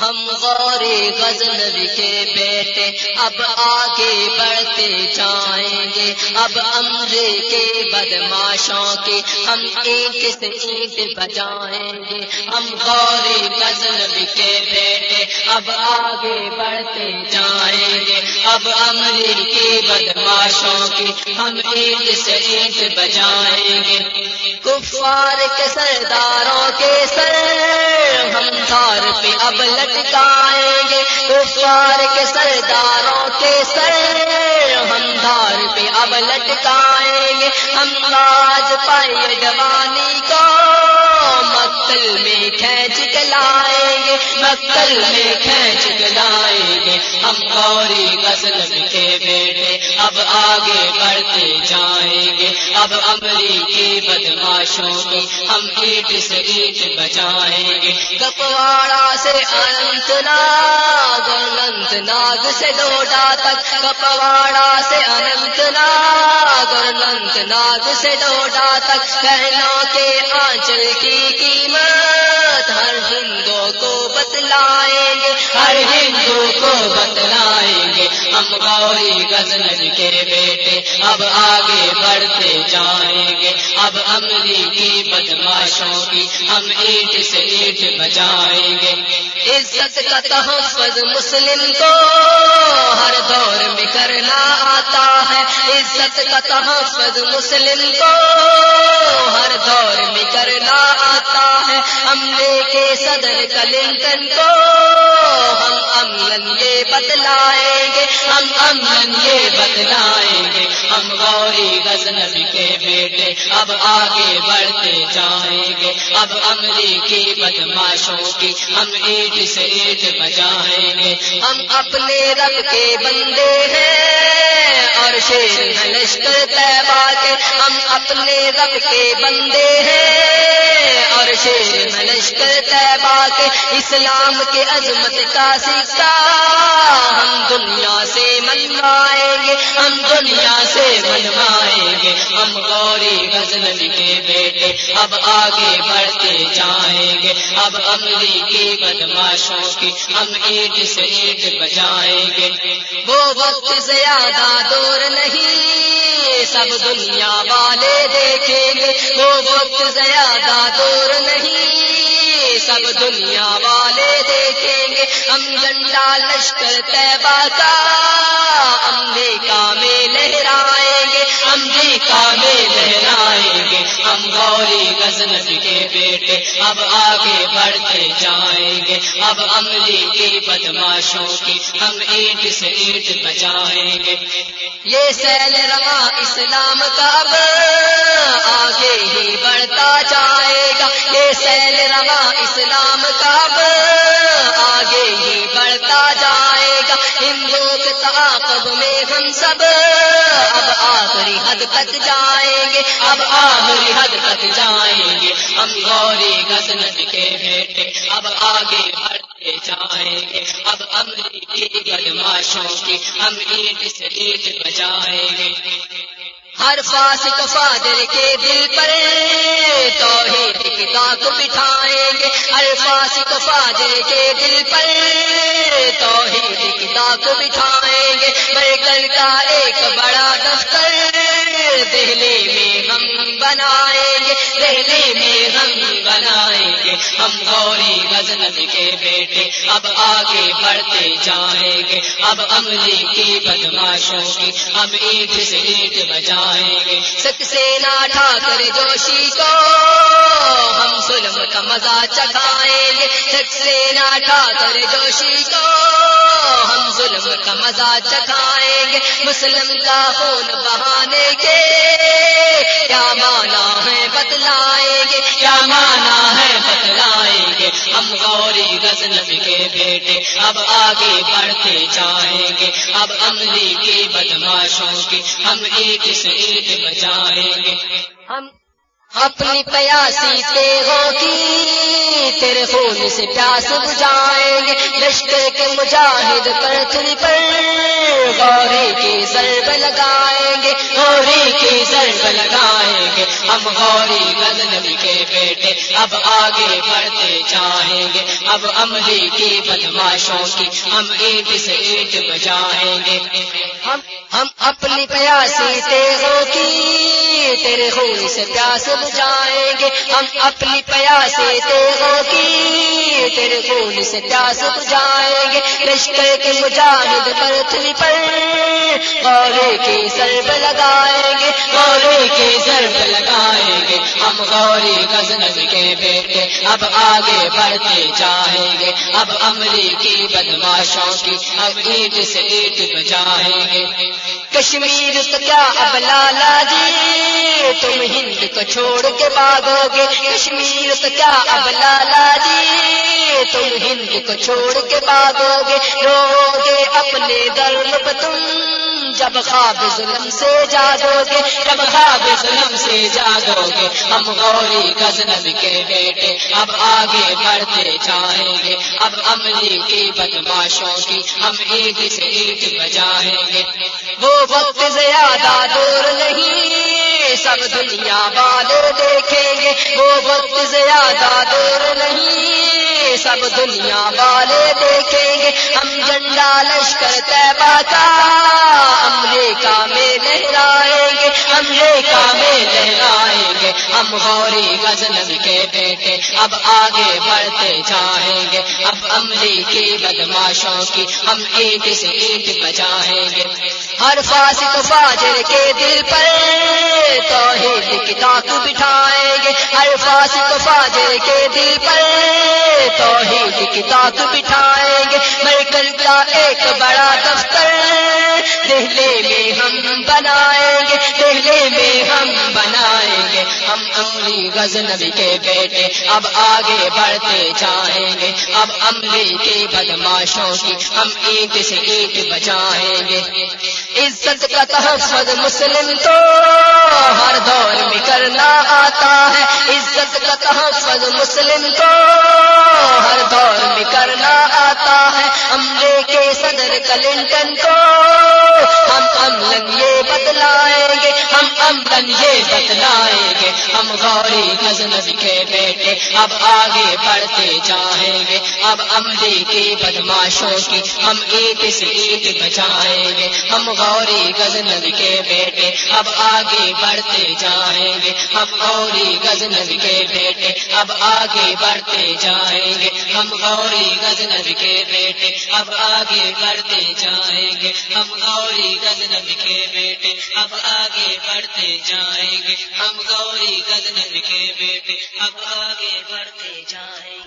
ہم غوری غزل کے بیٹے، اب آگے بڑھتے جائیں گے۔ اب امرے کے بدماشوں کے ہم اینٹ سے اینٹ بجائیں گے۔ ہم غوری غزل کے بیٹے، اب آگے بڑھتے جائیں گے۔ اب امرے کے بدماشوں کے ہم اینٹ سے اینٹ بجائیں گے۔ کفار کے سرداروں کے سر ہم تھار پہ اب لٹکائیں گے کفار کے سرداروں کے سر۔ ہم دھار پہ اب لٹکائیں گے ہم آج پائے جوانی کو۔ مقتل میں کھینچ کے لائیں گے مکل میں کھینچ کے لائیں گے۔ ہم گوری غزل کے بیٹے اب آگے بڑھتے جائیں گے۔ اب امریکی بدماشوں کی ہم اینٹ سے اینٹ بچائیں گے۔ کپواڑا سے انت ناگ انت ناگ سے ڈوڈا تک۔ کپواڑا سے انت ناگ انت ناگ سے ڈوڈا تک۔ کہنا کے آنچل کی قیمت ہر ہندو کو بتلائیں گے، ہر ہندو کو بتلائیں گے۔ ہم گوری غزل کے بیٹے اب آگے بڑھتے جائیں گے۔ اب امری کی بدماشوں کی ہم اینٹ سے اینٹ بجائیں گے۔ عزت کا تحفظ مسلم کو ہر دور میں کرنا آتا ہے، عزت کا تحفظ مسلم کو۔ ہر دور میں کرنا آتا ہے حملے کے صدر کلنٹن کو۔ ہم امن یہ بدلائے گے، ہم امن یہ بتلائیں گے۔ ہم غوری غزنب کے بیٹے اب آگے بڑھتے جائیں گے۔ اب امری کی بدماشوں کی ہم اینٹ سے اینٹ بجائیں گے۔ ہم اپنے رب کے بندے ہیں اور شیر لشکر طیبہ کے۔ ہم اپنے رب کے بندے ہیں۔ اور شیر ہے لشکر طیبہ کے اسلام کے عظمت کا سکہ۔ ہم دنیا سے منوائیں گے، ہم دنیا سے منوائیں گے۔ ہم غوری غزل کے بیٹے، اب آگے بڑھتے جائیں گے۔ اب امری کی بدماشوں کی ہم اینٹ سے اینٹ بجائیں گے۔ وہ وقت زیادہ دور نہیں۔ سب دنیا والے دیکھیں گے۔ وہ وقت زیادہ دور نہیں۔ سب دنیا والے دیکھیں گے۔ ہم جنڈا لشکر طیبہ کا امریکہ میں لہرائیں گے۔ امریکہ میں گوری کے بیٹے اب آگے بڑھتے جائیں گے۔ اب عملی کی بدماشوں کی ہم اینٹ سے اینٹ بچائیں گے۔ یہ سیل روا اسلام کا اب آگے ہی بڑھتا جائے گا۔ یہ سیل روا اسلام کا اب آگے ہی بڑھتا جائے گا۔ ہندو کے تعاقب میں ہم سب آخری حد تک جائیں گے۔ اب آخری حد تک جائیں گے۔ ہم گوری غزنت کے بیٹے، اب آگے بڑھتے جائیں گے۔ اب امری کی کی ہم اینٹ سے اینٹ بجائیں گے۔ ہر فاسق فادر کے دل پر توحید کی تاک بٹھائیں گے۔ ہر فاسق فادر کے دل پر توحید کی تاک بٹھائیں گے۔ بیکل کا ایک بڑا دفتر دہلی میں ہم بنائیں گے، دہلی میں ہم بنائیں گے۔ ہم گوری غزنت کے بیٹے اب آگے بڑھتے جائیں گے۔ اب عملی کی بدماشوں کی ہم اینٹ سے اینٹ بجائیں گے۔ سک سے نہ ٹھاکر جوشی کو ہم ظلم کا مزہ چکھائیں گے۔ سک سے نہ ٹھاکر جوشی کو ظلم کا مزہ چکھائیں گے، مسلم کا خون بہانے کے۔ کیا مانا ہے بتلائیں گے، کیا مانا ہے بتلائیں گے۔ ہم گوری غزنت کے بیٹے، اب آگے بڑھتے جائیں گے۔ اب عملی کی بدماشوں کی ہم ایک سے ایک بچائیں گے۔ ہم اپنی پیاسی تیغوں کی تیرے خون سے پیاس بجائیں گے۔ لشکر کے مجاہد پر پر غوری کی ضرب لگائیں گے۔ غوری کی ضرب لگائیں گے۔ ہم غوری غزنوی کے بیٹے اب آگے بڑھتے چاہیں گے۔ اب عملی کی بدماشوں کی ہم اینٹ سے اینٹ بجائیں گے۔ ہم ہم اپنی پیاسی تیغوں کی تیرے خون سے پیاس بجائیں گے، ہم اپنی پیاسی تیغوں کی تیرے خون سے پیاس بجائیں گے لشکر کے مجاہد پرتھوی پر۔ غورے کی ضرب لگائیں گے، غورے کی ضرب لگائیں گے۔ ہم غوری غزنب کے بیٹے، اب آگے بڑھتے چاہیں گے۔ اب عملی کی بدماشوں کی، اب اینٹ سے اینٹ بجائیں گے۔ کشمیر تو کیا اب لالا جی؟ تم ہند کو چھوڑ کے باغو گے کشمیر تو کیا اب لالا جی؟ تم ہند کو چھوڑ کے باغو گے رو گے اپنے درد تم جب خواب ظلم سے جاگو گے جب خواب ظلم سے جاگو گے ہم غوری غزنب کے بیٹے اب آگے بڑھتے چاہیں گے، اب عملی کی بدماشوں کی ہم ایک سے ایک بجائیں گے۔ وہ وقت زیادہ دور نہیں سب دنیا والے دیکھیں گے۔ وہ وقت زیادہ دور نہیں سب دنیا والے دیکھیں گے۔ ہم جنڈا لشکر طیبہ کا امریکہ میں لہرائیں گے۔ امریکہ میں لہرائیں گے۔ ہم غوری غزنب کے بیٹے اب آگے بڑھتے جائیں گے۔ اب عملی کی بدماشوں کی ہم ایک سے ایک بجائیں گے۔ ہر فاسق فاجر کے دل پر توحید کی تاک بٹھائیں گے ہر فاسق فاجر کے دل پر توحید کی تاک بٹھائیں گے مرکز کا ایک بڑا دفتر، دہلی میں ہم بنا ہم غزنبی کے بیٹے۔ اب آگے بڑھتے جائیں گے۔ اب عملی کے بدماشوں کی ہم اینٹ سے اینٹ بجائیں گے۔ عزت کا تحفظ مسلم تو ہر دور میں کرنا آتا ہے۔ عزت کا تحفظ مسلم تو ہر دور میں کرنا آتا ہے۔ امریکے صدر کلنٹن کو ہم امن یہ بدلائیں گے۔ ہم امن یہ بدلائیں گے ہم غوری غزنب کے بیٹے اب آگے بڑھتے جائیں گے۔ اب عملی کی بدماشوں کی ہم ایک سے ایک بچائیں گے۔ ہم غوری غزنب کے بیٹے اب آگے بڑھتے جائیں گے۔ ہم غوری غزنب کے بیٹے اب آگے بڑھتے جائیں گے۔ ہم غوری غزنب کے بیٹے اب آگے بڑھتے جائیں گے۔ ہم غوری غزنب کے بیٹے اب آگے بڑھتے جائیں گے۔ ہم گوری غزنب کے بیٹے اب آگے بڑھتے جائیں۔